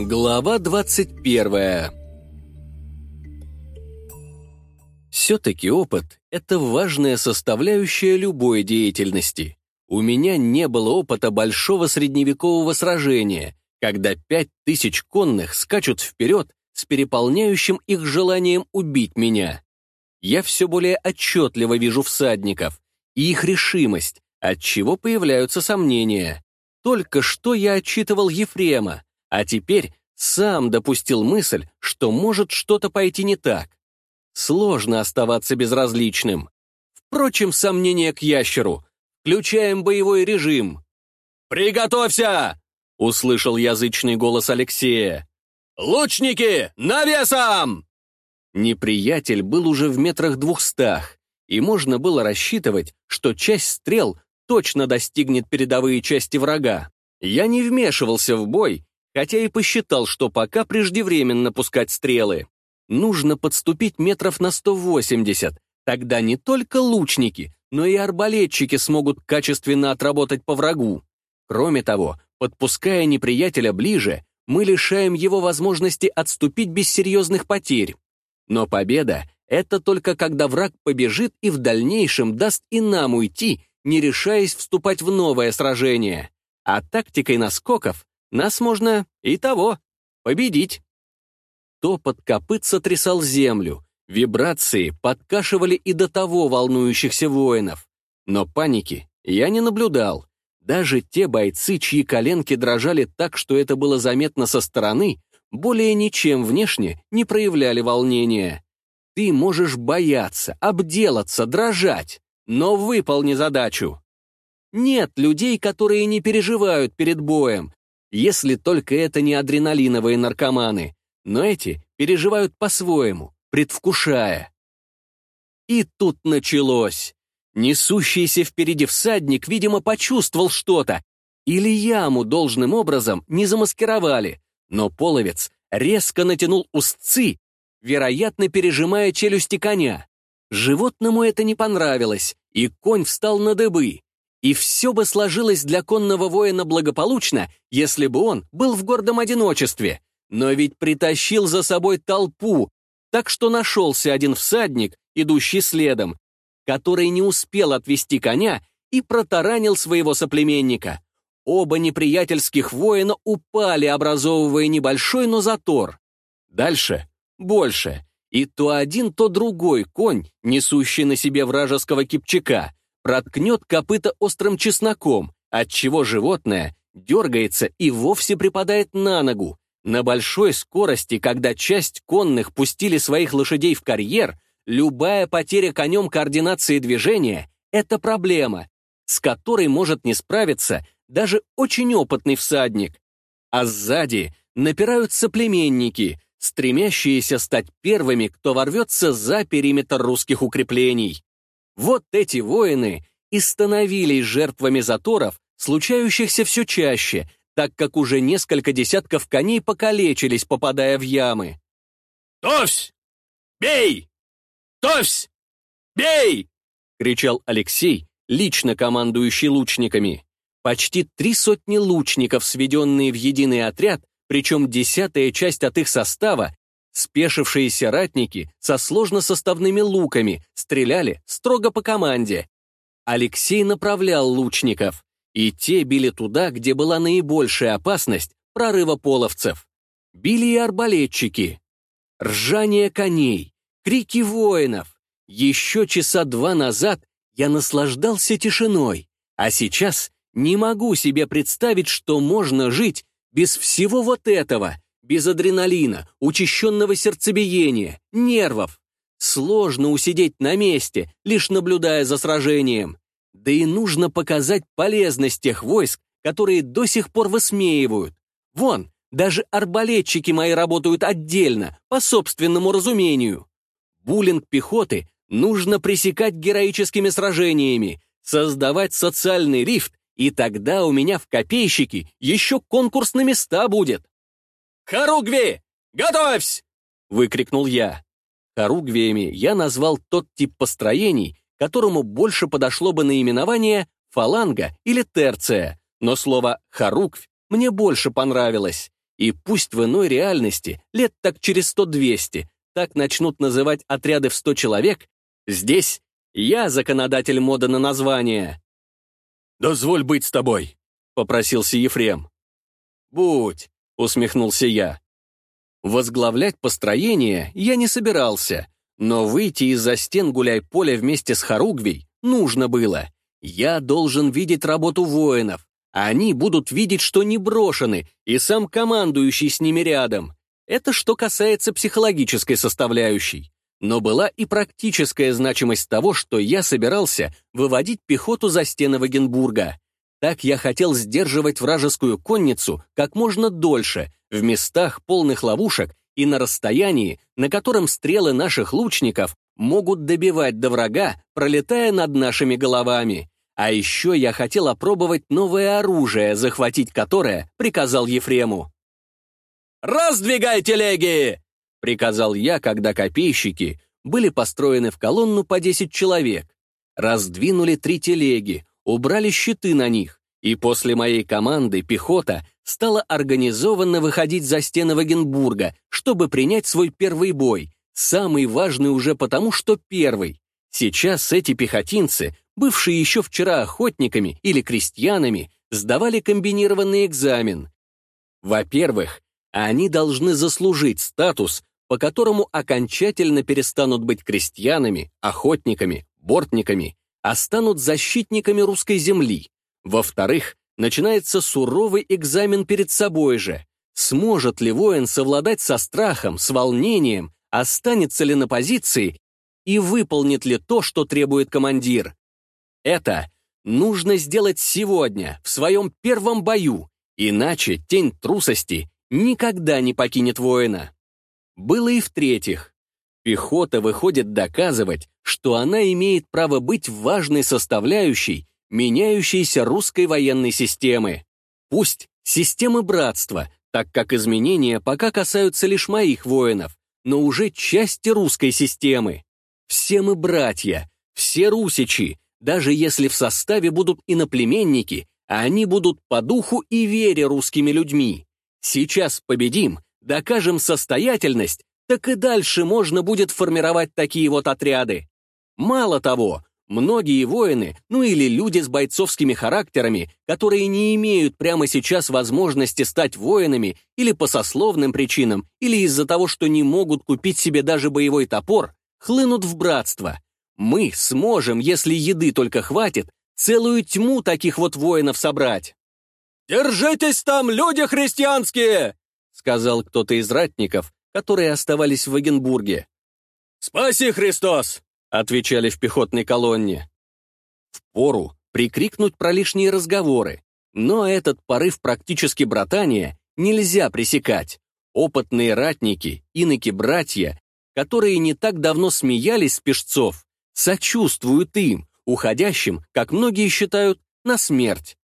Глава 21 Все-таки опыт — это важная составляющая любой деятельности. У меня не было опыта большого средневекового сражения, когда пять тысяч конных скачут вперед с переполняющим их желанием убить меня. Я все более отчетливо вижу всадников и их решимость, от чего появляются сомнения. Только что я отчитывал Ефрема, а теперь сам допустил мысль, что может что-то пойти не так. Сложно оставаться безразличным. Впрочем, сомнения к ящеру. Включаем боевой режим. «Приготовься!» — услышал язычный голос Алексея. «Лучники, навесом!» Неприятель был уже в метрах двухстах, и можно было рассчитывать, что часть стрел точно достигнет передовые части врага. Я не вмешивался в бой хотя и посчитал, что пока преждевременно пускать стрелы. Нужно подступить метров на 180, тогда не только лучники, но и арбалетчики смогут качественно отработать по врагу. Кроме того, подпуская неприятеля ближе, мы лишаем его возможности отступить без серьезных потерь. Но победа — это только когда враг побежит и в дальнейшем даст и нам уйти, не решаясь вступать в новое сражение. А тактикой наскоков нас можно и того, победить. Топот копыт сотрясал землю, вибрации подкашивали и до того волнующихся воинов. Но паники я не наблюдал. Даже те бойцы, чьи коленки дрожали так, что это было заметно со стороны, более ничем внешне не проявляли волнения. Ты можешь бояться, обделаться, дрожать, но выполни задачу. Нет людей, которые не переживают перед боем, если только это не адреналиновые наркоманы, но эти переживают по-своему, предвкушая. И тут началось. Несущийся впереди всадник, видимо, почувствовал что-то, или яму должным образом не замаскировали, но половец резко натянул узцы, вероятно, пережимая челюсти коня. Животному это не понравилось, и конь встал на дыбы. И все бы сложилось для конного воина благополучно, если бы он был в гордом одиночестве. Но ведь притащил за собой толпу, так что нашелся один всадник, идущий следом, который не успел отвести коня и протаранил своего соплеменника. Оба неприятельских воина упали, образовывая небольшой, но затор. Дальше — больше. И то один, то другой конь, несущий на себе вражеского кипчака — проткнет копыта острым чесноком, отчего животное дергается и вовсе припадает на ногу. На большой скорости, когда часть конных пустили своих лошадей в карьер, любая потеря конем координации движения — это проблема, с которой может не справиться даже очень опытный всадник. А сзади напирают соплеменники, стремящиеся стать первыми, кто ворвется за периметр русских укреплений. Вот эти воины и становились жертвами заторов, случающихся все чаще, так как уже несколько десятков коней покалечились, попадая в ямы. «Товсь! Бей! Товсь! Бей!» — кричал Алексей, лично командующий лучниками. Почти три сотни лучников, сведенные в единый отряд, причем десятая часть от их состава, Спешившиеся ратники со сложносоставными луками стреляли строго по команде. Алексей направлял лучников, и те били туда, где была наибольшая опасность прорыва половцев. Били и арбалетчики. Ржание коней, крики воинов. Еще часа два назад я наслаждался тишиной, а сейчас не могу себе представить, что можно жить без всего вот этого, без адреналина, учащенного сердцебиения, нервов. Сложно усидеть на месте, лишь наблюдая за сражением. Да и нужно показать полезность тех войск, которые до сих пор высмеивают. Вон, даже арбалетчики мои работают отдельно, по собственному разумению. Буллинг пехоты нужно пресекать героическими сражениями, создавать социальный рифт, и тогда у меня в копейщике еще конкурс на места будет. «Харугви! Готовься!» — выкрикнул я. Харугвиями я назвал тот тип построений, которому больше подошло бы наименование фаланга или терция, но слово «харугвь» мне больше понравилось. И пусть в иной реальности, лет так через сто-двести, так начнут называть отряды в сто человек, здесь я законодатель моды на название. «Дозволь быть с тобой», — попросился Ефрем. «Будь», — усмехнулся я. Возглавлять построение я не собирался, но выйти из-за стен гуляй-поля вместе с Харугвей нужно было. Я должен видеть работу воинов, они будут видеть, что не брошены, и сам командующий с ними рядом. Это что касается психологической составляющей. Но была и практическая значимость того, что я собирался выводить пехоту за стены Вагенбурга. Так я хотел сдерживать вражескую конницу как можно дольше, в местах полных ловушек и на расстоянии, на котором стрелы наших лучников могут добивать до врага, пролетая над нашими головами. А еще я хотел опробовать новое оружие, захватить которое приказал Ефрему. «Раздвигай телеги!» — приказал я, когда копейщики были построены в колонну по 10 человек. Раздвинули три телеги, убрали щиты на них, и после моей команды пехота стала организованно выходить за стены Вагенбурга, чтобы принять свой первый бой, самый важный уже потому, что первый. Сейчас эти пехотинцы, бывшие еще вчера охотниками или крестьянами, сдавали комбинированный экзамен. Во-первых, они должны заслужить статус, по которому окончательно перестанут быть крестьянами, охотниками, бортниками, а станут защитниками русской земли. Во-вторых, начинается суровый экзамен перед собой же. Сможет ли воин совладать со страхом, с волнением, останется ли на позиции и выполнит ли то, что требует командир. Это нужно сделать сегодня, в своем первом бою, иначе тень трусости никогда не покинет воина. Было и в-третьих. Пехота выходит доказывать, что она имеет право быть важной составляющей меняющейся русской военной системы. Пусть системы братства, так как изменения пока касаются лишь моих воинов, но уже части русской системы. Все мы братья, все русичи, даже если в составе будут иноплеменники, а они будут по духу и вере русскими людьми. Сейчас победим, докажем состоятельность, так и дальше можно будет формировать такие вот отряды. Мало того, Многие воины, ну или люди с бойцовскими характерами, которые не имеют прямо сейчас возможности стать воинами или по сословным причинам, или из-за того, что не могут купить себе даже боевой топор, хлынут в братство. Мы сможем, если еды только хватит, целую тьму таких вот воинов собрать. «Держитесь там, люди христианские!» сказал кто-то из ратников, которые оставались в Вагенбурге. «Спаси, Христос!» отвечали в пехотной колонне. Впору прикрикнуть про лишние разговоры, но этот порыв практически братания нельзя пресекать. Опытные ратники, иноки-братья, которые не так давно смеялись с пешцов, сочувствуют им, уходящим, как многие считают, на смерть.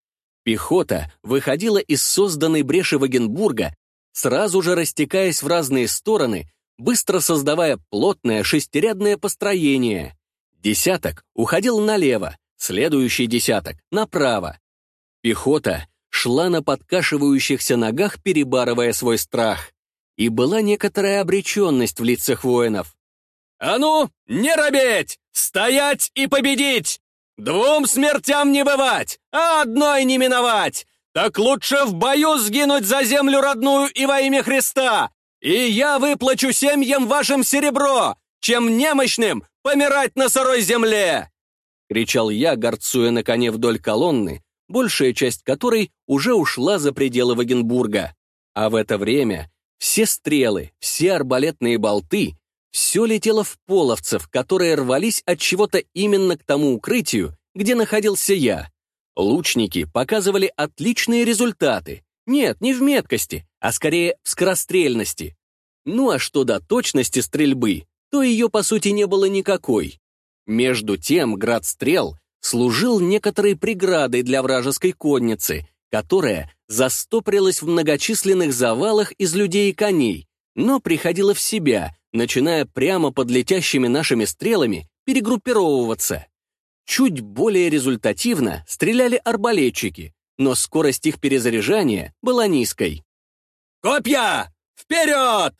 Пехота выходила из созданной бреши Вагенбурга, сразу же растекаясь в разные стороны, быстро создавая плотное шестирядное построение. Десяток уходил налево, следующий десяток — направо. Пехота шла на подкашивающихся ногах, перебарывая свой страх. И была некоторая обреченность в лицах воинов. «А ну, не робеть! Стоять и победить! Двум смертям не бывать, а одной не миновать! Так лучше в бою сгинуть за землю родную и во имя Христа, и я выплачу семьям вашим серебро, чем немощным помирать на сырой земле!» — кричал я, горцуя на коне вдоль колонны, большая часть которой уже ушла за пределы Вагенбурга. А в это время все стрелы, все арбалетные болты, все летело в половцев, которые рвались от чего-то именно к тому укрытию, где находился я. Лучники показывали отличные результаты. Нет, не в меткости, а скорее в скорострельности. Ну а что до точности стрельбы, то ее, по сути, не было никакой. Между тем, град стрел служил некоторой преградой для вражеской конницы, которая застоприлась в многочисленных завалах из людей и коней, но приходила в себя, начиная прямо под летящими нашими стрелами перегруппировываться. Чуть более результативно стреляли арбалетчики, но скорость их перезаряжания была низкой. Копья! Вперед!»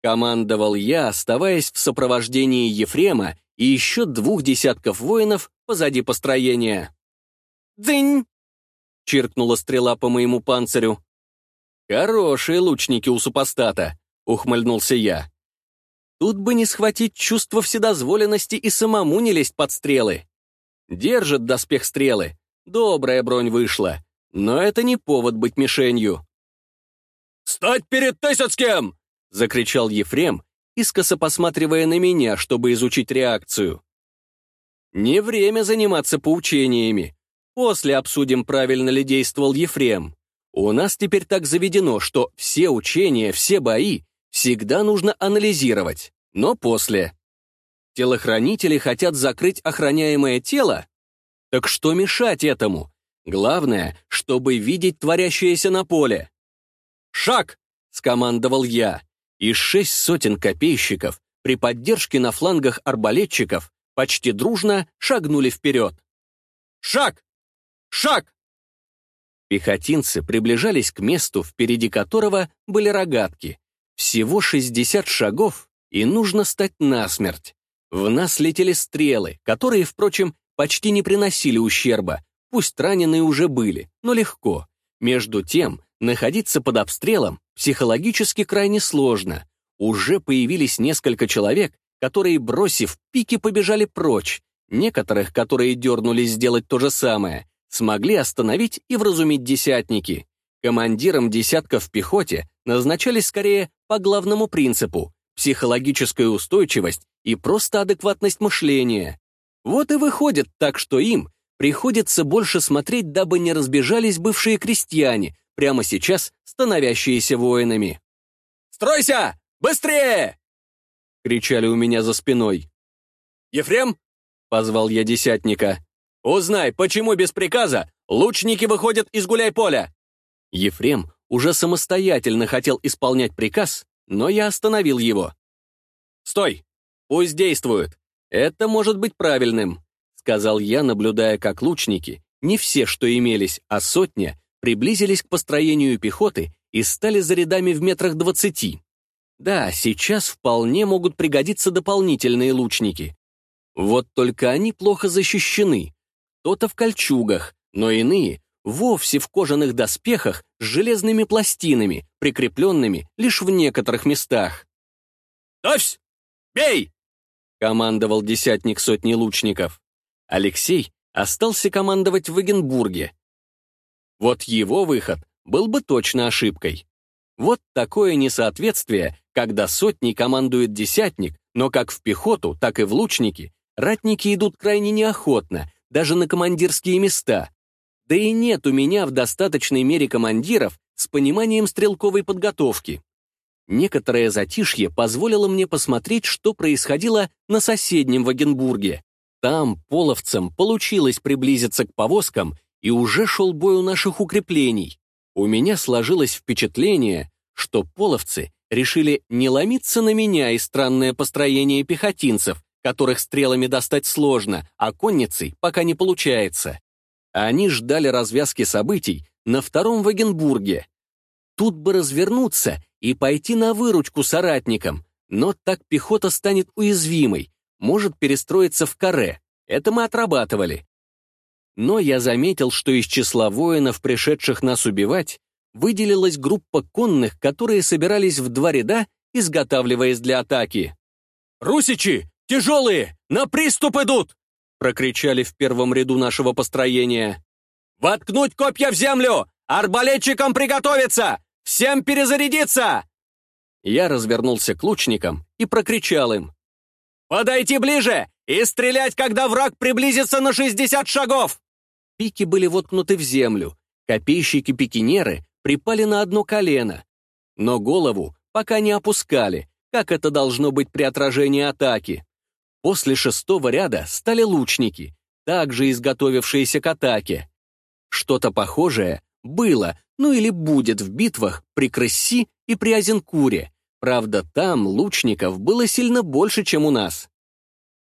Командовал я, оставаясь в сопровождении Ефрема и еще двух десятков воинов позади построения. «Дзынь!» — чиркнула стрела по моему панцирю. «Хорошие лучники у супостата», — ухмыльнулся я. «Тут бы не схватить чувство вседозволенности и самому не лезть под стрелы. Держит доспех стрелы, добрая бронь вышла, но это не повод быть мишенью». «Стать перед Тысяцким!» — закричал Ефрем, искоса посматривая на меня, чтобы изучить реакцию. «Не время заниматься поучениями. После обсудим, правильно ли действовал Ефрем. У нас теперь так заведено, что все учения, все бои всегда нужно анализировать, но после. Телохранители хотят закрыть охраняемое тело? Так что мешать этому? Главное, чтобы видеть творящееся на поле. «Шаг!» — скомандовал я, и шесть сотен копейщиков при поддержке на флангах арбалетчиков почти дружно шагнули вперед. «Шаг! Шаг!» Пехотинцы приближались к месту, впереди которого были рогатки. Всего 60 шагов, и нужно стать насмерть. В нас летели стрелы, которые, впрочем, почти не приносили ущерба, пусть раненые уже были, но легко. Между тем, находиться под обстрелом психологически крайне сложно. Уже появились несколько человек, которые, бросив пики, побежали прочь, некоторых, которые дернулись сделать то же самое, смогли остановить и вразумить десятники. Командирам десятков в пехоте назначались скорее по главному принципу – психологическая устойчивость и просто адекватность мышления. Вот и выходит так, что им приходится больше смотреть, дабы не разбежались бывшие крестьяне, прямо сейчас становящиеся воинами. «Стройся! Быстрее!» — кричали у меня за спиной. «Ефрем?» — позвал я десятника. «Узнай, почему без приказа лучники выходят из гуляй-поля?» Ефрем уже самостоятельно хотел исполнять приказ, но я остановил его. «Стой! Пусть действуют. Это может быть правильным», сказал я, наблюдая, как лучники, не все, что имелись, а сотня, приблизились к построению пехоты и стали за рядами в метрах двадцати. Да, сейчас вполне могут пригодиться дополнительные лучники. Вот только они плохо защищены, кто-то в кольчугах, но иные вовсе в кожаных доспехах с железными пластинами, прикрепленными лишь в некоторых местах. «Товсь! Бей!» — командовал десятник сотни лучников. Алексей остался командовать в Эгенбурге. Вот его выход был бы точно ошибкой. Вот такое несоответствие, когда сотни командует десятник, но как в пехоту, так и в лучники, ратники идут крайне неохотно, даже на командирские места. Да и нет у меня в достаточной мере командиров с пониманием стрелковой подготовки. Некоторое затишье позволило мне посмотреть, что происходило на соседнем Вагенбурге. Там половцам получилось приблизиться к повозкам, и уже шел бой у наших укреплений. У меня сложилось впечатление, что половцы решили не ломиться на меня и странное построение пехотинцев, которых стрелами достать сложно, а конницей пока не получается. Они ждали развязки событий на втором Вагенбурге. Тут бы развернуться и пойти на выручку соратникам, но так пехота станет уязвимой, может перестроиться в каре. Это мы отрабатывали. Но я заметил, что из числа воинов, пришедших нас убивать, выделилась группа конных, которые собирались в два ряда, изготавливаясь для атаки. «Русичи! «Тяжелые! На приступ идут!» — прокричали в первом ряду нашего построения. «Воткнуть копья в землю! Арбалетчикам приготовиться! Всем перезарядиться!» Я развернулся к лучникам и прокричал им. «Подойти ближе и стрелять, когда враг приблизится на 60 шагов!» Пики были воткнуты в землю, копейщики-пикинеры припали на одно колено, но голову пока не опускали, как это должно быть при отражении атаки. После шестого ряда стали лучники, также изготовившиеся к атаке. Что-то похожее было, ну или будет в битвах при Крысси и при Азенкуре. Правда, там лучников было сильно больше, чем у нас.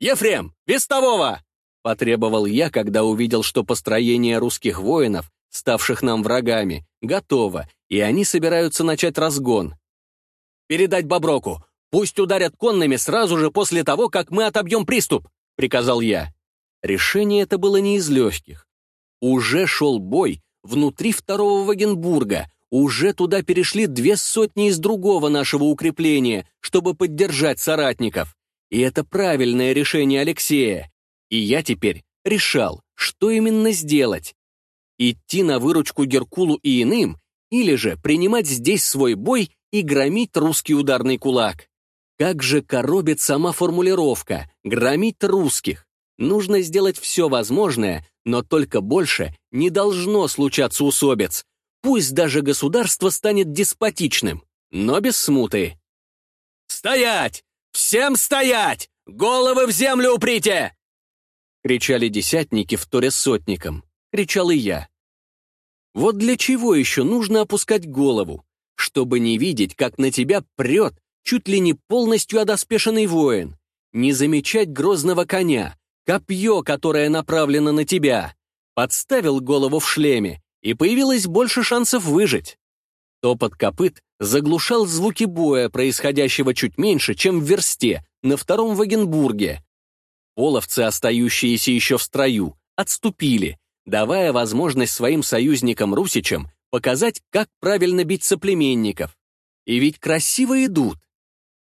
«Ефрем, вестового!» — потребовал я, когда увидел, что построение русских воинов, ставших нам врагами, готово, и они собираются начать разгон. «Передать Боброку! Пусть ударят конными сразу же после того, как мы отобьем приступ!» — приказал я. Решение это было не из легких. Уже шел бой внутри второго Вагенбурга, уже туда перешли две сотни из другого нашего укрепления, чтобы поддержать соратников. И это правильное решение Алексея. И я теперь решал, что именно сделать. Идти на выручку Геркулу и иным, или же принимать здесь свой бой и громить русский ударный кулак. Как же коробит сама формулировка «громить русских». Нужно сделать все возможное, но только больше не должно случаться усобиц. Пусть даже государство станет деспотичным, но без смуты. «Стоять! Всем стоять! Головы в землю уприте!» Кричали десятники в торе сотникам. Кричал и я. Вот для чего еще нужно опускать голову? Чтобы не видеть, как на тебя прет чуть ли не полностью одоспешенный воин. Не замечать грозного коня, копье, которое направлено на тебя. Подставил голову в шлеме, и появилось больше шансов выжить. Топот копыт заглушал звуки боя, происходящего чуть меньше, чем в версте, на втором Вагенбурге. Половцы, остающиеся еще в строю, отступили, давая возможность своим союзникам-русичам показать, как правильно бить соплеменников. И ведь красиво идут.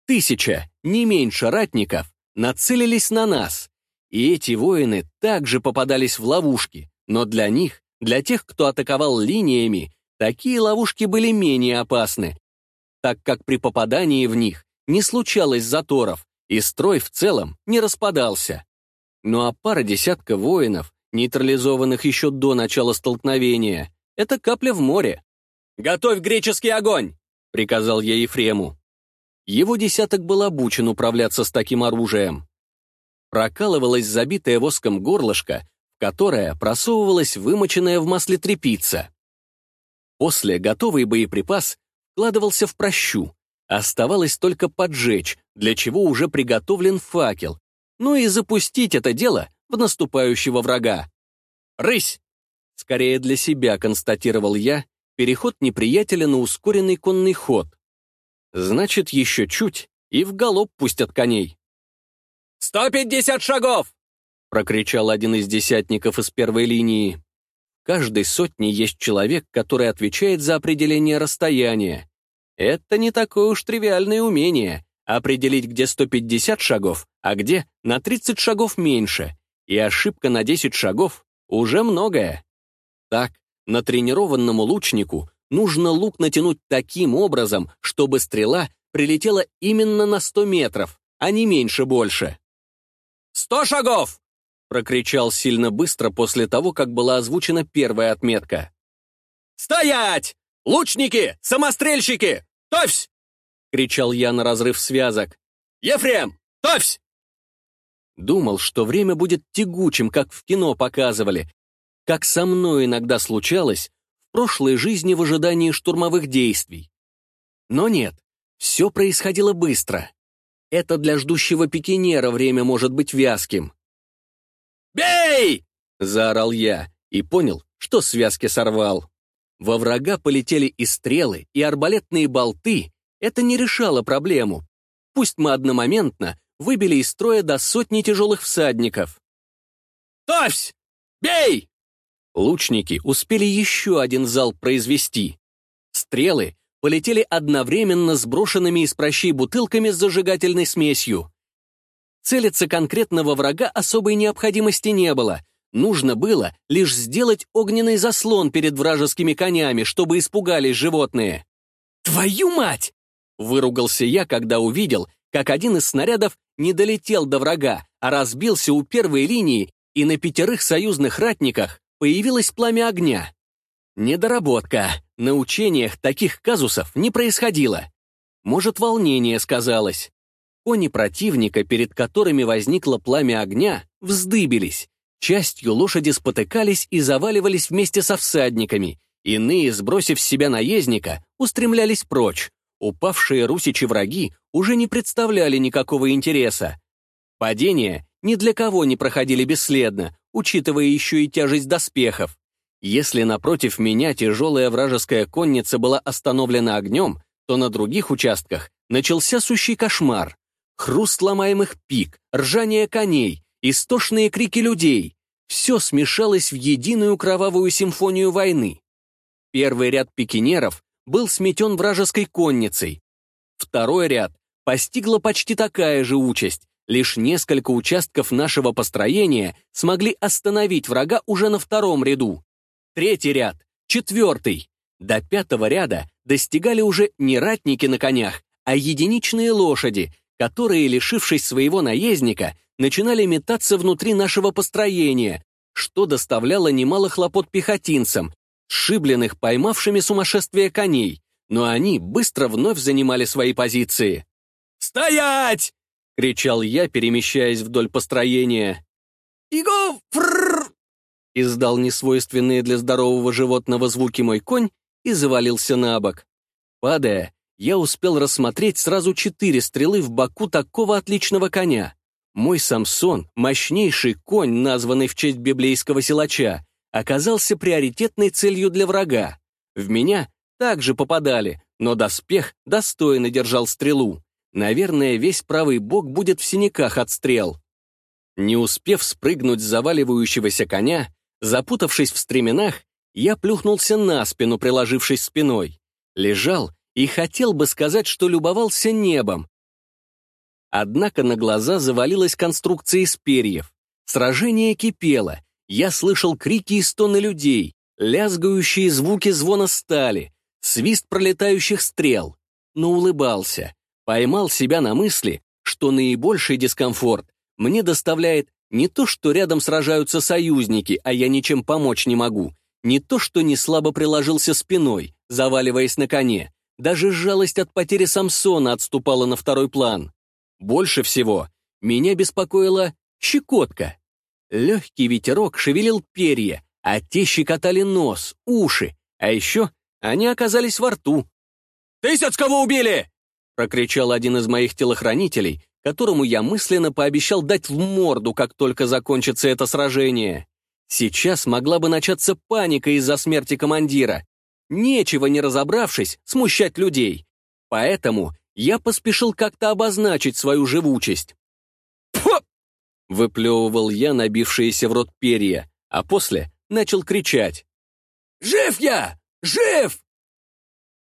Тысяча, не меньше ратников, нацелились на нас. И эти воины также попадались в ловушки, но для них, для тех, кто атаковал линиями, такие ловушки были менее опасны, так как при попадании в них не случалось заторов, и строй в целом не распадался. Ну а пара десятка воинов, нейтрализованных еще до начала столкновения, это капля в море. «Готовь греческий огонь!» — приказал я Ефрему. Его десяток был обучен управляться с таким оружием. Прокалывалась забитая воском горлышко, в которое просовывалась вымоченная в масле тряпица. После готовый боеприпас вкладывался в прощу, Оставалось только поджечь, для чего уже приготовлен факел, ну и запустить это дело в наступающего врага. «Рысь!» Скорее для себя констатировал я переход неприятеля на ускоренный конный ход. Значит, еще чуть, и в галоп пустят коней. «Сто пятьдесят шагов!» прокричал один из десятников из первой линии. Каждой сотне есть человек, который отвечает за определение расстояния. Это не такое уж тривиальное умение — определить, где 150 шагов, а где на 30 шагов меньше. И ошибка на 10 шагов — уже многое. Так, натренированному лучнику нужно лук натянуть таким образом, чтобы стрела прилетела именно на 100 метров, а не меньше больше. «Сто шагов!» — прокричал сильно быстро после того, как была озвучена первая отметка. «Стоять! Лучники! Самострельщики! «Товсь!» — кричал я на разрыв связок. «Ефрем! Товсь!» Думал, что время будет тягучим, как в кино показывали, как со мной иногда случалось в прошлой жизни в ожидании штурмовых действий. Но нет, все происходило быстро. Это для ждущего пикинера время может быть вязким. «Бей!» — заорал я и понял, что связки сорвал. Во врага полетели и стрелы, и арбалетные болты. Это не решало проблему. Пусть мы одномоментно выбили из строя до сотни тяжелых всадников. «Товсь! Бей!» Лучники успели еще один залп произвести. Стрелы полетели одновременно с брошенными из прощей бутылками с зажигательной смесью. Целиться конкретного врага особой необходимости не было — Нужно было лишь сделать огненный заслон перед вражескими конями, чтобы испугались животные. «Твою мать!» — выругался я, когда увидел, как один из снарядов не долетел до врага, а разбился у первой линии, и на пятерых союзных ратниках появилось пламя огня. Недоработка. На учениях таких казусов не происходило. Может, волнение сказалось. Кони противника, перед которыми возникло пламя огня, вздыбились, Частью лошади спотыкались и заваливались вместе со всадниками, иные, сбросив с себя наездника, устремлялись прочь. Упавшие русичи враги уже не представляли никакого интереса. Падения ни для кого не проходили бесследно, учитывая еще и тяжесть доспехов. Если напротив меня тяжелая вражеская конница была остановлена огнем, то на других участках начался сущий кошмар. Хруст ломаемых пик, ржание коней, истошные крики людей. Все смешалось в единую кровавую симфонию войны. Первый ряд пикинеров был сметен вражеской конницей. Второй ряд постигла почти такая же участь. Лишь несколько участков нашего построения смогли остановить врага уже на втором ряду. Третий ряд, четвертый. До пятого ряда достигали уже не ратники на конях, а единичные лошади, которые, лишившись своего наездника, начинали метаться внутри нашего построения, что доставляло немало хлопот пехотинцам, сшибленных поймавшими сумасшествие коней, но они быстро вновь занимали свои позиции. «Стоять!» — кричал я, перемещаясь вдоль построения. «Иго! Фрррр!» Издал несвойственные для здорового животного звуки мой конь и завалился на бок. Падая, я успел рассмотреть сразу четыре стрелы в боку такого отличного коня. Мой Самсон, мощнейший конь, названный в честь библейского силача, оказался приоритетной целью для врага. В меня также попадали, но доспех достойно держал стрелу. Наверное, весь правый бок будет в синяках от стрел. Не успев спрыгнуть с заваливающегося коня, запутавшись в стременах, я плюхнулся на спину, приложившись спиной. Лежал и хотел бы сказать, что любовался небом. Однако на глаза завалилась конструкция из перьев. Сражение кипело, я слышал крики и стоны людей, лязгающие звуки звона стали, свист пролетающих стрел, но улыбался, поймал себя на мысли, что наибольший дискомфорт мне доставляет не то, что рядом сражаются союзники, а я ничем помочь не могу, не то, что не слабо приложился спиной, заваливаясь на коне, даже жалость от потери Самсона отступала на второй план. Больше всего меня беспокоила щекотка. Легкий ветерок шевелил перья, а те щекотали нос, уши, а еще они оказались во рту. «Тысяц кого убили!» — прокричал один из моих телохранителей, которому я мысленно пообещал дать в морду, как только закончится это сражение. Сейчас могла бы начаться паника из-за смерти командира. Нечего, не разобравшись, смущать людей. Поэтому я поспешил как-то обозначить свою живучесть. «Пфу!» Выплевывал я набившиеся в рот перья, а после начал кричать. «Жив я! Жив!»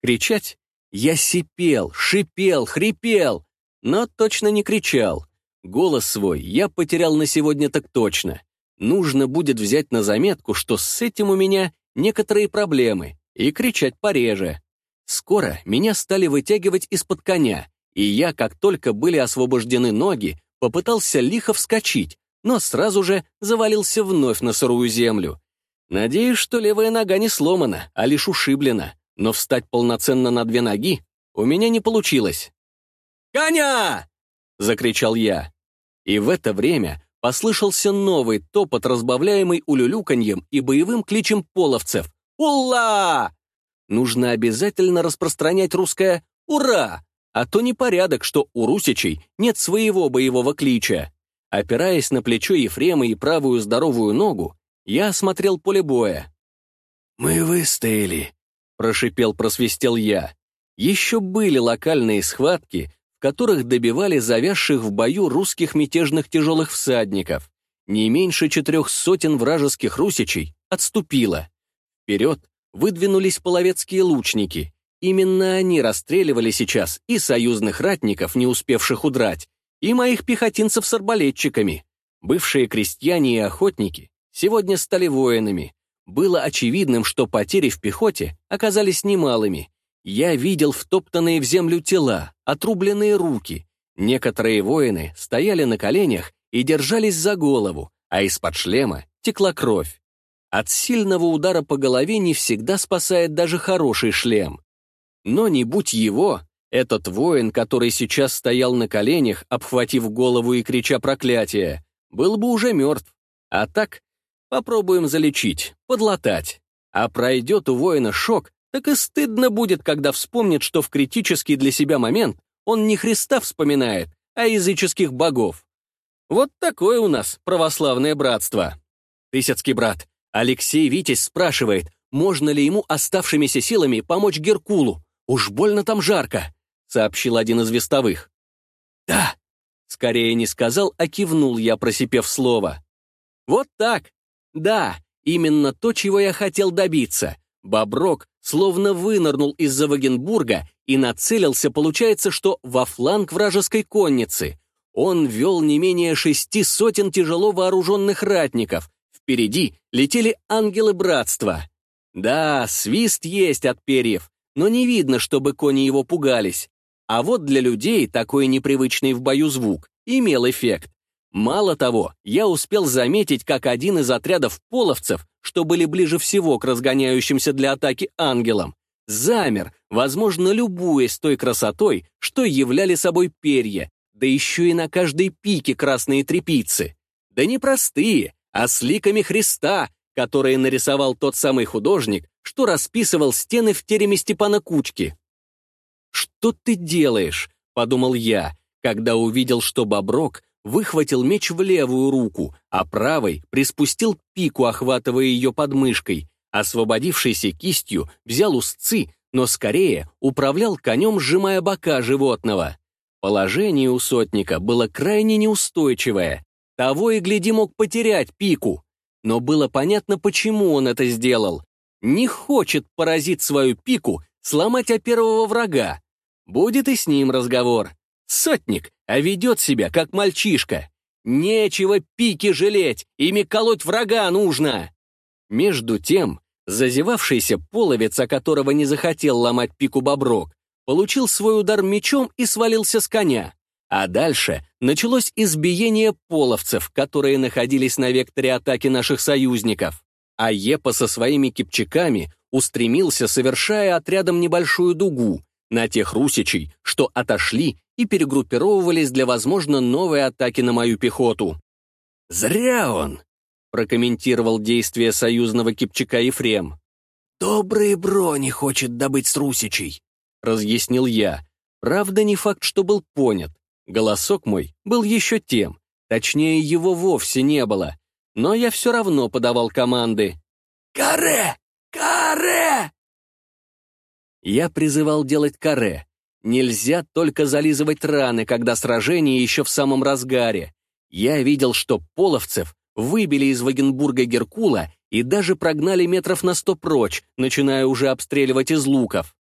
Кричать? Я сипел, шипел, хрипел, но точно не кричал. Голос свой я потерял на сегодня так точно. Нужно будет взять на заметку, что с этим у меня некоторые проблемы, и кричать пореже. Скоро меня стали вытягивать из-под коня, и я, как только были освобождены ноги, попытался лихо вскочить, но сразу же завалился вновь на сырую землю. Надеюсь, что левая нога не сломана, а лишь ушиблена, но встать полноценно на две ноги у меня не получилось. «Коня!» — закричал я. И в это время послышался новый топот, разбавляемый улюлюканьем и боевым кличем половцев. «Улла!» Нужно обязательно распространять русское «Ура!», а то непорядок, что у русичей нет своего боевого клича. Опираясь на плечо Ефрема и правую здоровую ногу, я осмотрел поле боя. «Мы выстояли», — прошипел-просвистел я. Еще были локальные схватки, в которых добивали завязших в бою русских мятежных тяжелых всадников. Не меньше четырех сотен вражеских русичей отступило. Вперед выдвинулись половецкие лучники, Именно они расстреливали сейчас и союзных ратников, не успевших удрать, и моих пехотинцев с арбалетчиками. Бывшие крестьяне и охотники сегодня стали воинами. Было очевидным, что потери в пехоте оказались немалыми. Я видел втоптанные в землю тела, отрубленные руки. Некоторые воины стояли на коленях и держались за голову, а из-под шлема текла кровь. От сильного удара по голове не всегда спасает даже хороший шлем. Но не будь его, этот воин, который сейчас стоял на коленях, обхватив голову и крича проклятие, был бы уже мертв. А так, попробуем залечить, подлатать. А пройдет у воина шок, так и стыдно будет, когда вспомнит, что в критический для себя момент он не Христа вспоминает, а языческих богов. Вот такое у нас православное братство. Тысяцкий брат, Алексей Витязь спрашивает, можно ли ему оставшимися силами помочь Геркулу. Уж больно там жарко, сообщил один из вестовых. Да, скорее не сказал, а кивнул я, просипев слово. Вот так. Да, именно то, чего я хотел добиться. Боброк словно вынырнул из-за Вагенбурга и нацелился, получается, что во фланг вражеской конницы. Он вел не менее шести сотен тяжело вооруженных ратников. Впереди летели ангелы братства. Да, свист есть от перьев, но не видно, чтобы кони его пугались. А вот для людей такой непривычный в бою звук имел эффект. Мало того, я успел заметить, как один из отрядов половцев, что были ближе всего к разгоняющимся для атаки ангелам, замер, возможно, любуясь той красотой, что являли собой перья, да еще и на каждой пике красные трепицы. Да не простые, а с ликами Христа, которые нарисовал тот самый художник, что расписывал стены в тереме Степана Кучки. «Что ты делаешь?» — подумал я, когда увидел, что Боброк выхватил меч в левую руку, а правой приспустил пику, охватывая ее подмышкой, освободившейся кистью взял узцы, но скорее управлял конем, сжимая бока животного. Положение у сотника было крайне неустойчивое. Того и гляди мог потерять пику. Но было понятно, почему он это сделал. Не хочет поразить свою пику, сломать о первого врага. Будет и с ним разговор. Сотник, а ведет себя как мальчишка. Нечего пики жалеть, ими колоть врага нужно. Между тем, зазевавшийся половец, которого не захотел ломать пику боброк, получил свой удар мечом и свалился с коня. А дальше началось избиение половцев, которые находились на векторе атаки наших союзников. А Епа со своими кипчаками устремился, совершая отрядом небольшую дугу, на тех русичей, что отошли и перегруппировывались для, возможно, новой атаки на мою пехоту. «Зря он!» — прокомментировал действия союзного кипчака Ефрем. «Добрые брони хочет добыть с русичей», — разъяснил я. Правда, не факт, что был понят. Голосок мой был еще тем, точнее, его вовсе не было, но я все равно подавал команды. «Каре! Каре!» Я призывал делать каре. Нельзя только зализывать раны, когда сражение еще в самом разгаре. Я видел, что половцев выбили из Вагенбурга Геркула и даже прогнали метров на сто прочь, начиная уже обстреливать из луков.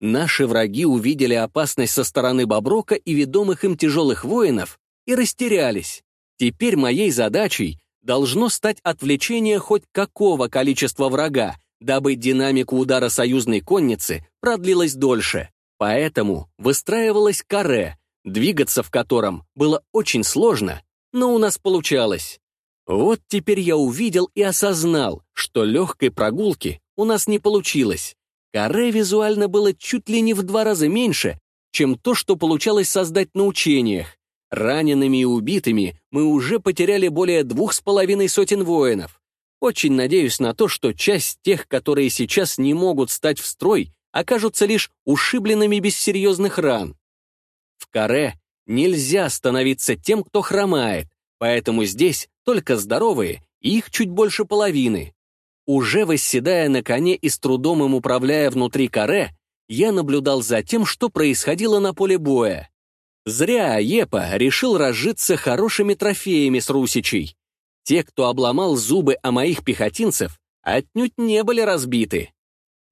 Наши враги увидели опасность со стороны Боброка и ведомых им тяжелых воинов и растерялись. Теперь моей задачей должно стать отвлечение хоть какого количества врага, дабы динамика удара союзной конницы продлилась дольше. Поэтому выстраивалось каре, двигаться в котором было очень сложно, но у нас получалось. Вот теперь я увидел и осознал, что легкой прогулки у нас не получилось. Каре визуально было чуть ли не в два раза меньше, чем то, что получалось создать на учениях. Ранеными и убитыми мы уже потеряли более двух с половиной сотен воинов. Очень надеюсь на то, что часть тех, которые сейчас не могут стать в строй, окажутся лишь ушибленными без серьезных ран. В каре нельзя становиться тем, кто хромает, поэтому здесь только здоровые, и их чуть больше половины. Уже восседая на коне и с трудом им управляя внутри каре, я наблюдал за тем, что происходило на поле боя. Зря Епа решил разжиться хорошими трофеями с русичей. Те, кто обломал зубы о моих пехотинцев, отнюдь не были разбиты.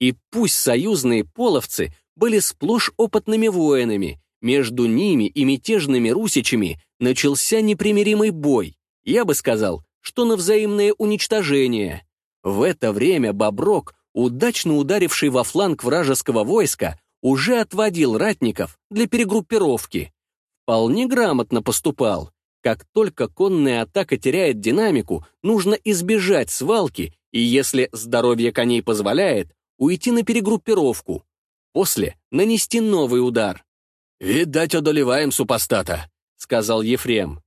И пусть союзные половцы были сплошь опытными воинами, между ними и мятежными русичами начался непримиримый бой. Я бы сказал, что на взаимное уничтожение. В это время Боброк, удачно ударивший во фланг вражеского войска, уже отводил ратников для перегруппировки. Вполне грамотно поступал. Как только конная атака теряет динамику, нужно избежать свалки и, если здоровье коней позволяет, уйти на перегруппировку. После нанести новый удар. «Видать, одолеваем супостата», — сказал Ефрем.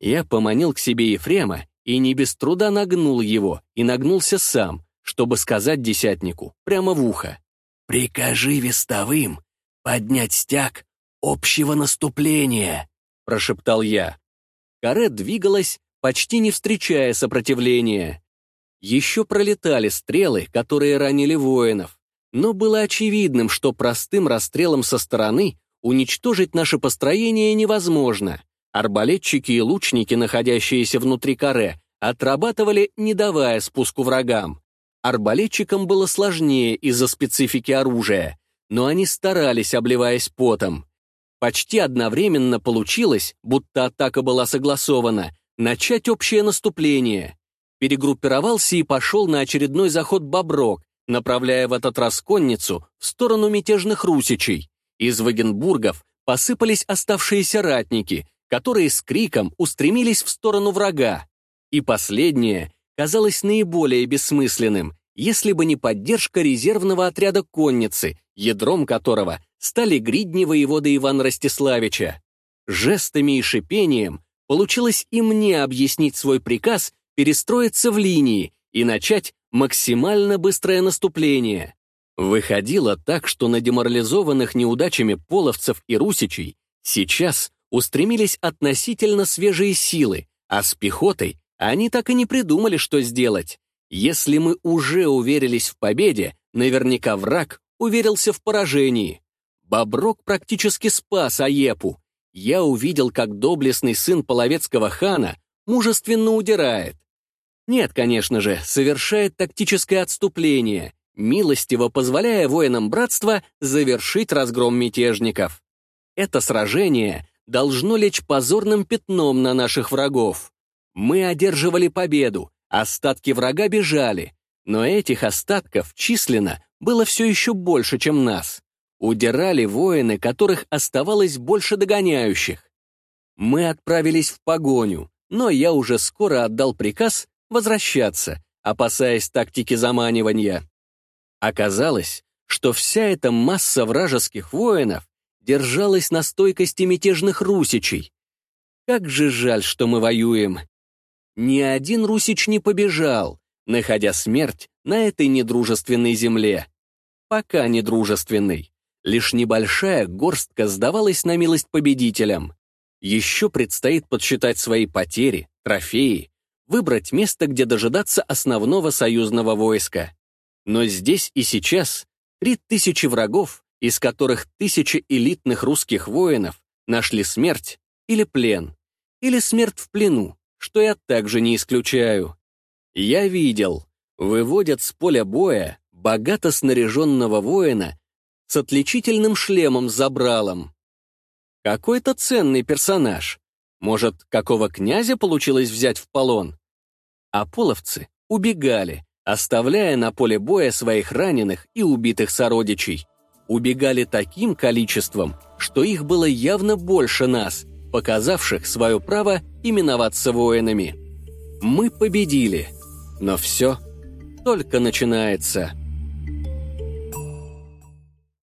Я поманил к себе Ефрема и не без труда нагнул его, и нагнулся сам, чтобы сказать десятнику прямо в ухо. «Прикажи вестовым поднять стяг общего наступления», — прошептал я. Каре двигалась, почти не встречая сопротивления. Еще пролетали стрелы, которые ранили воинов, но было очевидным, что простым расстрелом со стороны уничтожить наше построение невозможно. Арбалетчики и лучники, находящиеся внутри каре, отрабатывали, не давая спуску врагам. Арбалетчикам было сложнее из-за специфики оружия, но они старались, обливаясь потом. Почти одновременно получилось, будто атака была согласована, начать общее наступление. Перегруппировался и пошел на очередной заход Боброк, направляя в этот раз конницу в сторону мятежных русичей. Из Вагенбургов посыпались оставшиеся ратники, которые с криком устремились в сторону врага. И последнее казалось наиболее бессмысленным, если бы не поддержка резервного отряда конницы, ядром которого стали гридни воевода Ивана Ростиславича. Жестами и шипением получилось и мне объяснить свой приказ перестроиться в линии и начать максимально быстрое наступление. Выходило так, что на деморализованных неудачами половцев и русичей сейчас устремились относительно свежие силы, а с пехотой они так и не придумали, что сделать. Если мы уже уверились в победе, наверняка враг уверился в поражении. Боброк практически спас Аепу. Я увидел, как доблестный сын половецкого хана мужественно удирает. Нет, конечно же, совершает тактическое отступление, милостиво позволяя воинам братства завершить разгром мятежников. Это сражение должно лечь позорным пятном на наших врагов. Мы одерживали победу, остатки врага бежали, но этих остатков численно было все еще больше, чем нас. Удирали воины, которых оставалось больше догоняющих. Мы отправились в погоню, но я уже скоро отдал приказ возвращаться, опасаясь тактики заманивания. Оказалось, что вся эта масса вражеских воинов держалась на стойкости мятежных русичей. Как же жаль, что мы воюем. Ни один русич не побежал, находя смерть на этой недружественной земле. Пока недружественной. Лишь небольшая горстка сдавалась на милость победителям. Еще предстоит подсчитать свои потери, трофеи, выбрать место, где дожидаться основного союзного войска. Но здесь и сейчас три тысячи врагов, из которых тысячи элитных русских воинов, нашли смерть или плен, или смерть в плену, что я также не исключаю. Я видел, выводят с поля боя богато снаряженного воина с отличительным шлемом с забралом. Какой-то ценный персонаж. Может, какого князя получилось взять в полон? А половцы убегали, оставляя на поле боя своих раненых и убитых сородичей. Убегали таким количеством, что их было явно больше нас, показавших свое право именоваться воинами. Мы победили, но все только начинается.